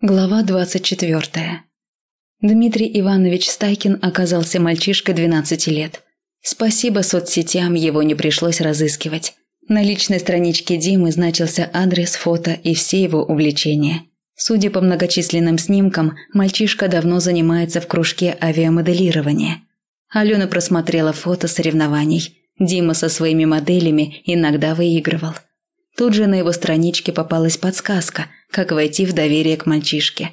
Глава 24. Дмитрий Иванович Стайкин оказался мальчишкой 12 лет. Спасибо соцсетям, его не пришлось разыскивать. На личной страничке Димы значился адрес, фото и все его увлечения. Судя по многочисленным снимкам, мальчишка давно занимается в кружке авиамоделирования. Алена просмотрела фото соревнований. Дима со своими моделями иногда выигрывал. Тут же на его страничке попалась подсказка – как войти в доверие к мальчишке.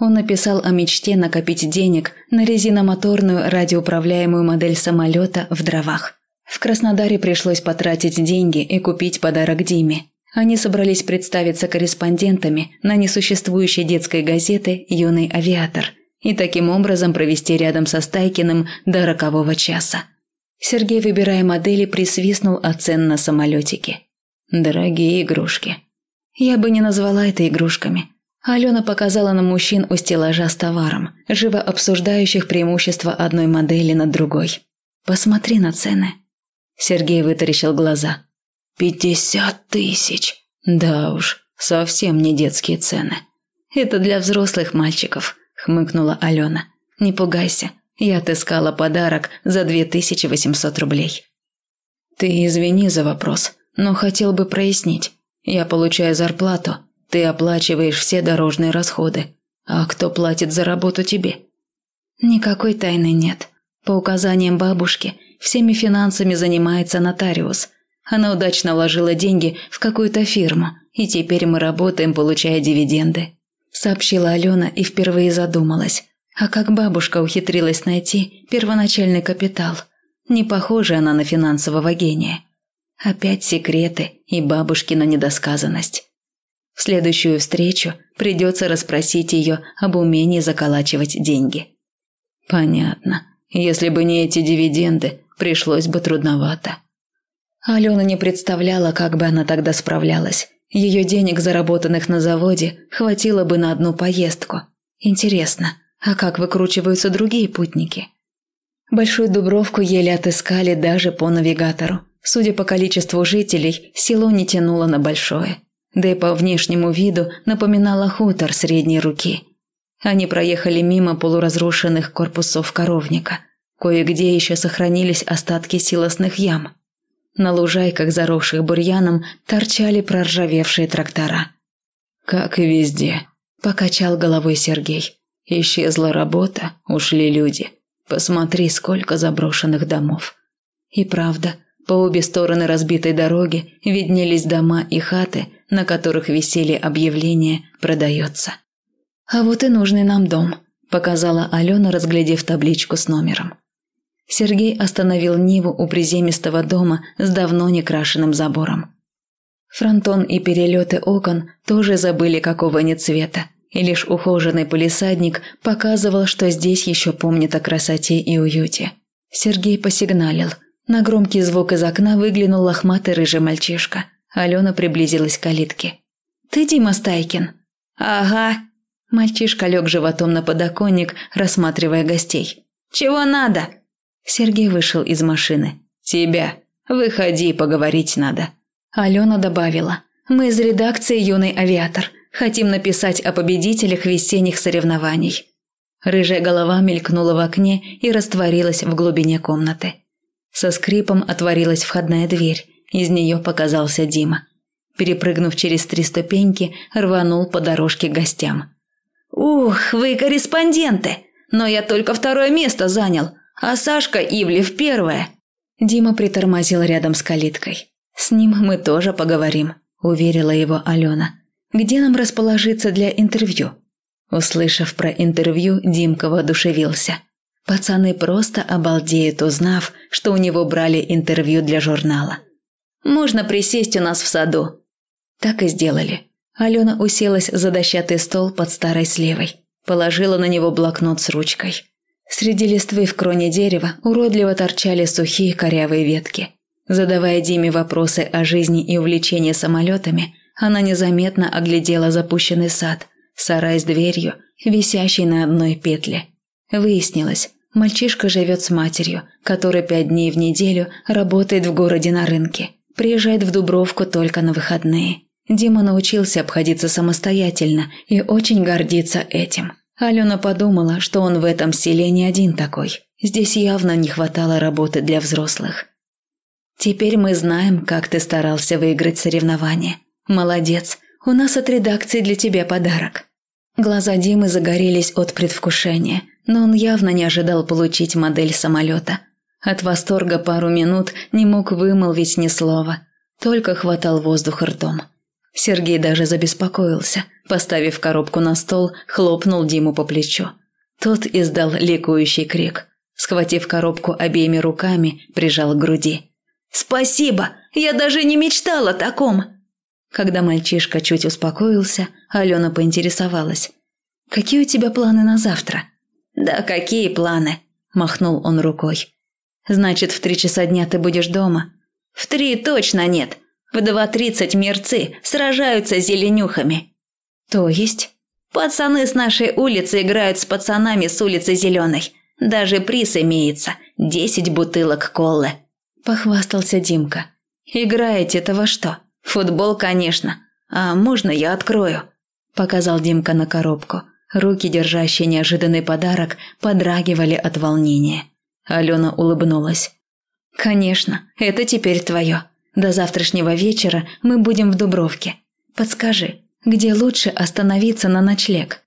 Он написал о мечте накопить денег на резиномоторную радиоуправляемую модель самолета в дровах. В Краснодаре пришлось потратить деньги и купить подарок Диме. Они собрались представиться корреспондентами на несуществующей детской газеты «Юный авиатор» и таким образом провести рядом со Стайкиным до рокового часа. Сергей, выбирая модели, присвистнул от цен на самолетики. «Дорогие игрушки», я бы не назвала это игрушками. Алена показала на мужчин у стеллажа с товаром, живо обсуждающих преимущества одной модели над другой. «Посмотри на цены». Сергей вытаращил глаза. «Пятьдесят тысяч! Да уж, совсем не детские цены. Это для взрослых мальчиков», – хмыкнула Алена. «Не пугайся, я отыскала подарок за две тысячи восемьсот рублей». «Ты извини за вопрос, но хотел бы прояснить. Я получаю зарплату, ты оплачиваешь все дорожные расходы. А кто платит за работу тебе? Никакой тайны нет. По указаниям бабушки, всеми финансами занимается нотариус. Она удачно вложила деньги в какую-то фирму, и теперь мы работаем, получая дивиденды. Сообщила Алена и впервые задумалась. А как бабушка ухитрилась найти первоначальный капитал? Не похожа она на финансового гения. Опять секреты и бабушкина недосказанность. В следующую встречу придется расспросить ее об умении заколачивать деньги. Понятно. Если бы не эти дивиденды, пришлось бы трудновато. Алена не представляла, как бы она тогда справлялась. Ее денег, заработанных на заводе, хватило бы на одну поездку. Интересно, а как выкручиваются другие путники? Большую Дубровку еле отыскали даже по навигатору. Судя по количеству жителей, село не тянуло на большое. Да и по внешнему виду напоминало хутор средней руки. Они проехали мимо полуразрушенных корпусов коровника. Кое-где еще сохранились остатки силосных ям. На лужайках, заросших бурьяном, торчали проржавевшие трактора. «Как и везде», – покачал головой Сергей. «Исчезла работа, ушли люди. Посмотри, сколько заброшенных домов». И правда, по обе стороны разбитой дороги виднелись дома и хаты, на которых висели объявления «Продается». «А вот и нужный нам дом», – показала Алена, разглядев табличку с номером. Сергей остановил Ниву у приземистого дома с давно некрашенным забором. Фронтон и перелеты окон тоже забыли какого-нибудь цвета, и лишь ухоженный полисадник показывал, что здесь еще помнят о красоте и уюте. Сергей посигналил – на громкий звук из окна выглянул лохматый рыжий мальчишка. Алена приблизилась к калитке. «Ты Дима Стайкин?» «Ага». Мальчишка лег животом на подоконник, рассматривая гостей. «Чего надо?» Сергей вышел из машины. «Тебя. Выходи, поговорить надо». Алена добавила. «Мы из редакции «Юный авиатор». Хотим написать о победителях весенних соревнований». Рыжая голова мелькнула в окне и растворилась в глубине комнаты. Со скрипом отворилась входная дверь. Из нее показался Дима. Перепрыгнув через три ступеньки, рванул по дорожке к гостям. «Ух, вы корреспонденты! Но я только второе место занял, а Сашка Ивлев первое!» Дима притормозил рядом с калиткой. «С ним мы тоже поговорим», – уверила его Алена. «Где нам расположиться для интервью?» Услышав про интервью, Димка воодушевился – Пацаны просто обалдеют, узнав, что у него брали интервью для журнала. «Можно присесть у нас в саду». Так и сделали. Алена уселась за дощатый стол под старой сливой. Положила на него блокнот с ручкой. Среди листвы в кроне дерева уродливо торчали сухие корявые ветки. Задавая Диме вопросы о жизни и увлечении самолетами, она незаметно оглядела запущенный сад, сарай с дверью, висящий на одной петле. Выяснилось, Мальчишка живет с матерью, которая пять дней в неделю работает в городе на рынке. Приезжает в Дубровку только на выходные. Дима научился обходиться самостоятельно и очень гордится этим. Алена подумала, что он в этом селе не один такой. Здесь явно не хватало работы для взрослых. «Теперь мы знаем, как ты старался выиграть соревнование. Молодец, у нас от редакции для тебя подарок». Глаза Димы загорелись от предвкушения, но он явно не ожидал получить модель самолета. От восторга пару минут не мог вымолвить ни слова, только хватал воздух ртом. Сергей даже забеспокоился, поставив коробку на стол, хлопнул Диму по плечу. Тот издал ликующий крик. Схватив коробку обеими руками, прижал к груди. «Спасибо! Я даже не мечтала о таком!» Когда мальчишка чуть успокоился, Алена поинтересовалась. «Какие у тебя планы на завтра?» «Да какие планы?» – махнул он рукой. «Значит, в три часа дня ты будешь дома?» «В три точно нет. В два тридцать мерцы сражаются зеленюхами». «То есть?» «Пацаны с нашей улицы играют с пацанами с улицы Зеленой. Даже приз имеется – десять бутылок колы». Похвастался Димка. «Играете-то во что? Футбол, конечно. А можно я открою?» Показал Димка на коробку. Руки, держащие неожиданный подарок, подрагивали от волнения. Алена улыбнулась. «Конечно, это теперь твое. До завтрашнего вечера мы будем в Дубровке. Подскажи, где лучше остановиться на ночлег?»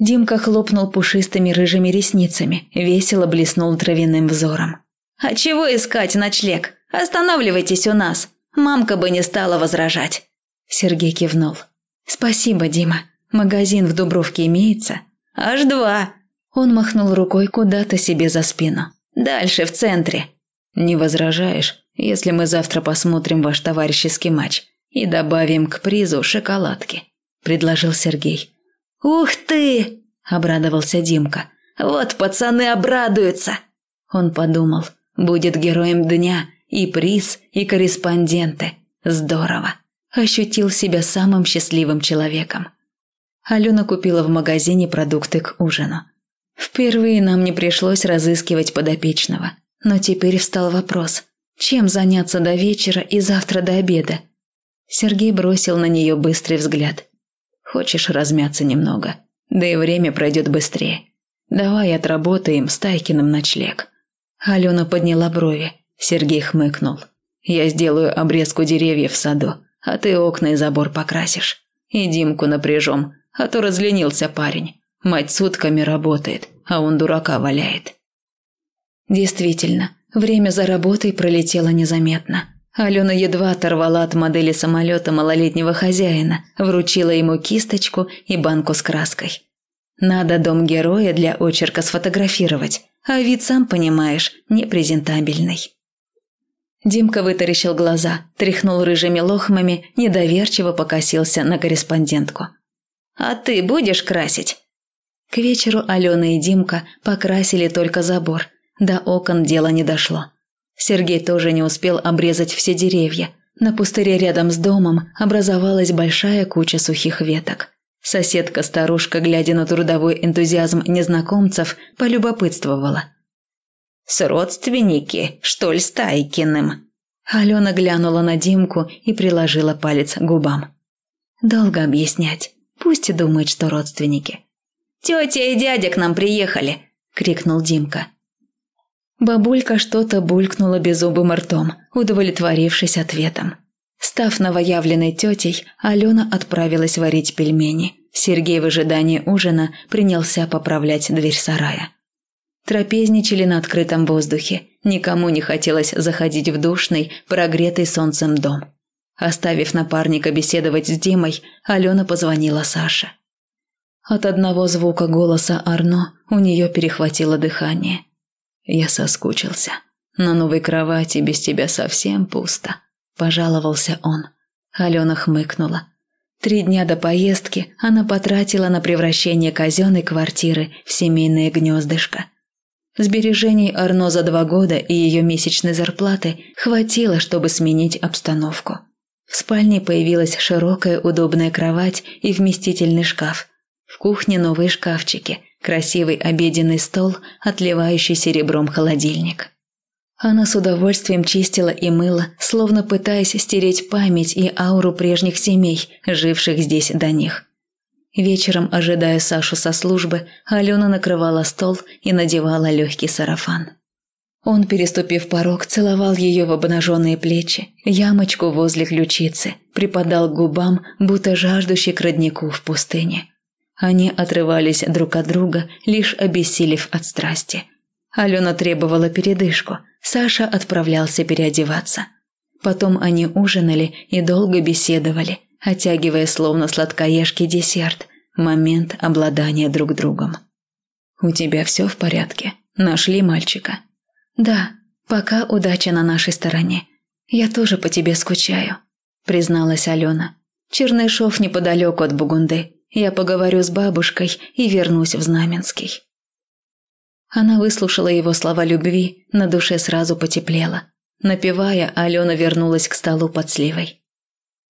Димка хлопнул пушистыми рыжими ресницами, весело блеснул травяным взором. «А чего искать ночлег? Останавливайтесь у нас. Мамка бы не стала возражать». Сергей кивнул. «Спасибо, Дима. Магазин в Дубровке имеется?» «Аж два». Он махнул рукой куда-то себе за спину. «Дальше, в центре». «Не возражаешь?» если мы завтра посмотрим ваш товарищеский матч и добавим к призу шоколадки», – предложил Сергей. «Ух ты!» – обрадовался Димка. «Вот пацаны обрадуются!» Он подумал, будет героем дня и приз, и корреспонденты. Здорово. Ощутил себя самым счастливым человеком. Алена купила в магазине продукты к ужину. Впервые нам не пришлось разыскивать подопечного. Но теперь встал вопрос, чем заняться до вечера и завтра до обеда? Сергей бросил на нее быстрый взгляд. Хочешь размяться немного? Да и время пройдет быстрее. Давай отработаем с Тайкиным ночлег. Алена подняла брови. Сергей хмыкнул. Я сделаю обрезку деревьев в саду, а ты окна и забор покрасишь. И Димку напряжем, а то разленился парень. Мать сутками работает, а он дурака валяет. Действительно, Время за работой пролетело незаметно. Алена едва оторвала от модели самолета малолетнего хозяина, вручила ему кисточку и банку с краской. Надо дом героя для очерка сфотографировать, а вид, сам понимаешь, непрезентабельный. Димка вытаращил глаза, тряхнул рыжими лохмами, недоверчиво покосился на корреспондентку. «А ты будешь красить?» К вечеру Алена и Димка покрасили только забор – до окон дело не дошло. Сергей тоже не успел обрезать все деревья. На пустыре рядом с домом образовалась большая куча сухих веток. Соседка-старушка, глядя на трудовой энтузиазм незнакомцев, полюбопытствовала. «С родственники, что ли, с Тайкиным?» Алена глянула на Димку и приложила палец к губам. «Долго объяснять. Пусть и думает, что родственники». «Тетя и дядя к нам приехали!» – крикнул Димка. Бабулька что-то булькнула беззубым ртом, удовлетворившись ответом. Став новоявленной тетей, Алена отправилась варить пельмени. Сергей в ожидании ужина принялся поправлять дверь сарая. Трапезничали на открытом воздухе. Никому не хотелось заходить в душный, прогретый солнцем дом. Оставив напарника беседовать с Димой, Алена позвонила Саше. От одного звука голоса Арно у нее перехватило дыхание – я соскучился. На новой кровати без тебя совсем пусто. Пожаловался он. Алена хмыкнула. Три дня до поездки она потратила на превращение казенной квартиры в семейное гнездышко. Сбережений Арно за два года и ее месячной зарплаты хватило, чтобы сменить обстановку. В спальне появилась широкая удобная кровать и вместительный шкаф. В кухне новые шкафчики – красивый обеденный стол, отливающий серебром холодильник. Она с удовольствием чистила и мыла, словно пытаясь стереть память и ауру прежних семей, живших здесь до них. Вечером, ожидая Сашу со службы, Алена накрывала стол и надевала легкий сарафан. Он, переступив порог, целовал ее в обнаженные плечи, ямочку возле ключицы, припадал к губам, будто жаждущий к роднику в пустыне. Они отрывались друг от друга, лишь обессилев от страсти. Алена требовала передышку, Саша отправлялся переодеваться. Потом они ужинали и долго беседовали, оттягивая словно сладкоежки десерт, момент обладания друг другом. «У тебя все в порядке? Нашли мальчика?» «Да, пока удача на нашей стороне. Я тоже по тебе скучаю», – призналась Алена. «Чернышов неподалеку от Бугунды. Я поговорю с бабушкой и вернусь в Знаменский». Она выслушала его слова любви, на душе сразу потеплело. Напевая, Алена вернулась к столу под сливой.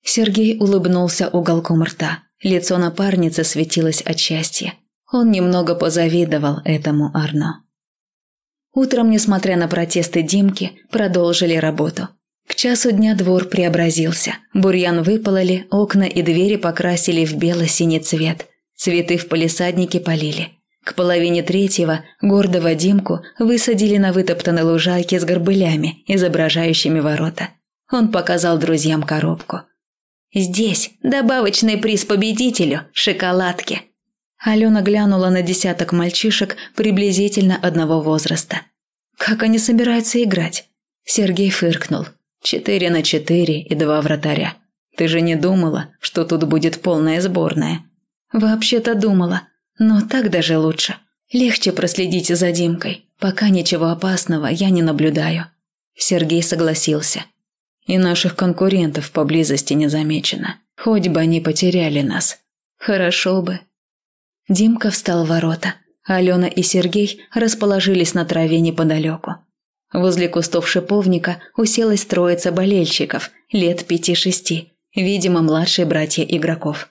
Сергей улыбнулся уголком рта. Лицо напарницы светилось от счастья. Он немного позавидовал этому Арно. Утром, несмотря на протесты Димки, продолжили работу. К часу дня двор преобразился. Бурьян выпололи, окна и двери покрасили в бело-синий цвет. Цветы в палисаднике полили. К половине третьего гордого Димку высадили на вытоптанной лужайке с горбылями, изображающими ворота. Он показал друзьям коробку. «Здесь добавочный приз победителю – шоколадки», Алена глянула на десяток мальчишек приблизительно одного возраста. Как они собираются играть? Сергей фыркнул. Четыре на четыре и два вратаря. Ты же не думала, что тут будет полная сборная? Вообще-то думала, но так даже лучше. Легче проследить за Димкой, пока ничего опасного я не наблюдаю. Сергей согласился. И наших конкурентов поблизости не замечено. Хоть бы они потеряли нас. Хорошо бы. Димка встал в ворота. Алена и Сергей расположились на траве неподалеку. Возле кустов шиповника уселась троица болельщиков, лет пяти-шести, видимо, младшие братья игроков.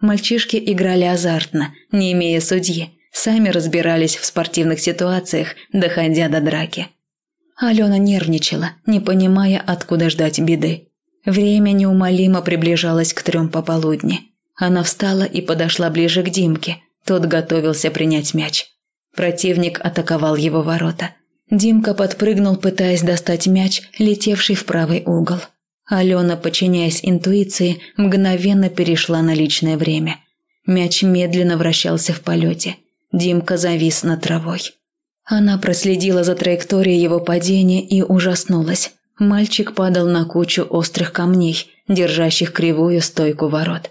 Мальчишки играли азартно, не имея судьи, сами разбирались в спортивных ситуациях, доходя до драки. Алена нервничала, не понимая, откуда ждать беды. Время неумолимо приближалось к трем пополудни. Она встала и подошла ближе к Димке, тот готовился принять мяч. Противник атаковал его ворота. Димка подпрыгнул, пытаясь достать мяч, летевший в правый угол. Алена, подчиняясь интуиции, мгновенно перешла на личное время. Мяч медленно вращался в полете. Димка завис над травой. Она проследила за траекторией его падения и ужаснулась. Мальчик падал на кучу острых камней, держащих кривую стойку ворот.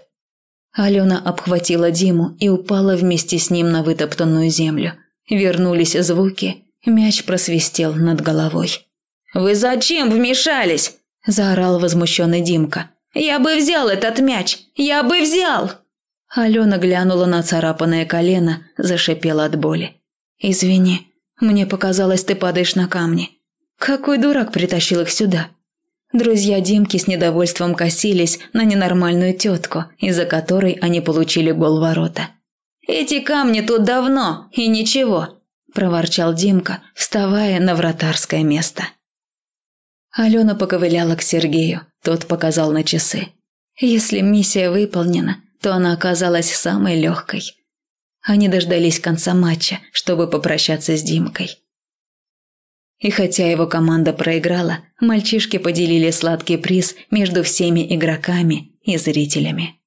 Алена обхватила Диму и упала вместе с ним на вытоптанную землю. Вернулись звуки, мяч просвистел над головой. «Вы зачем вмешались?» – заорал возмущенный Димка. «Я бы взял этот мяч! Я бы взял!» Алена глянула на царапанное колено, зашипела от боли. «Извини, мне показалось, ты падаешь на камни. Какой дурак притащил их сюда?» Друзья Димки с недовольством косились на ненормальную тетку, из-за которой они получили гол ворота. «Эти камни тут давно, и ничего», – проворчал Димка, вставая на вратарское место. Алена поковыляла к Сергею, тот показал на часы. Если миссия выполнена, то она оказалась самой легкой. Они дождались конца матча, чтобы попрощаться с Димкой. И хотя его команда проиграла, мальчишки поделили сладкий приз между всеми игроками и зрителями.